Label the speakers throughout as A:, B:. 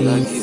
A: like he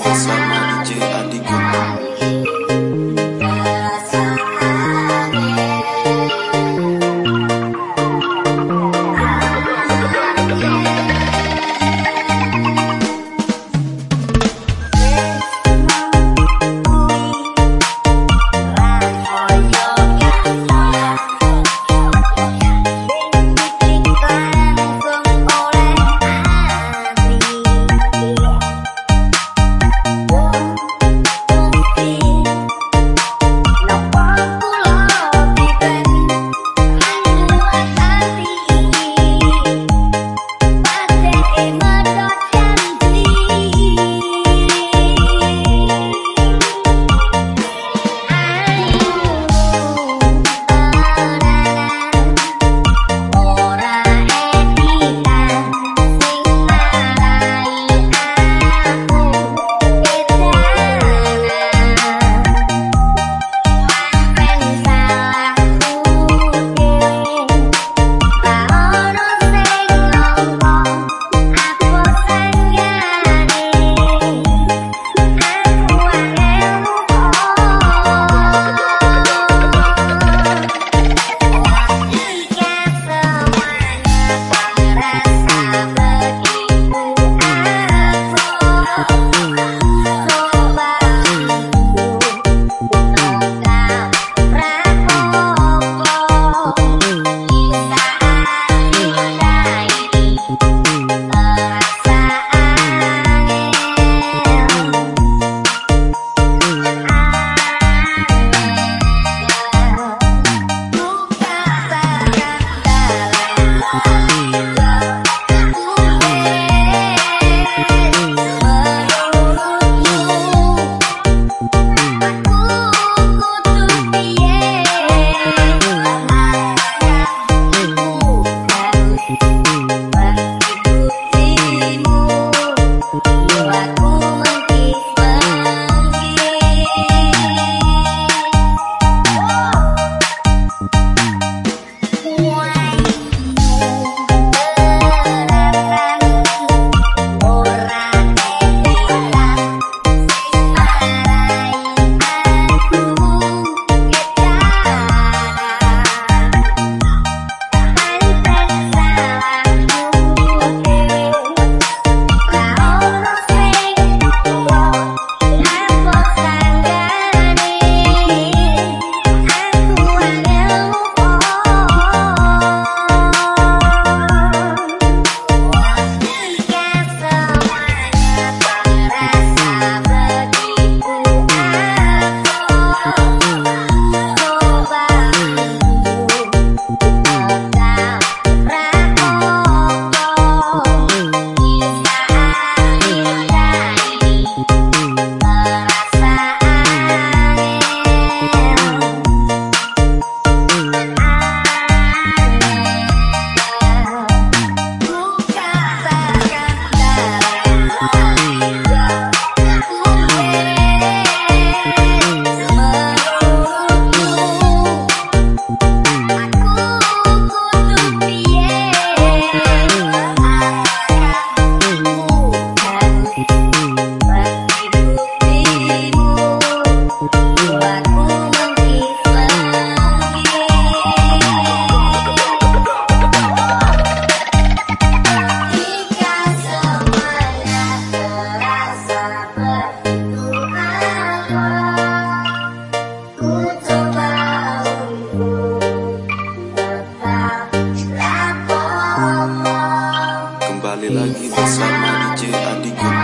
A: kembali lagi bersama DJ Adigun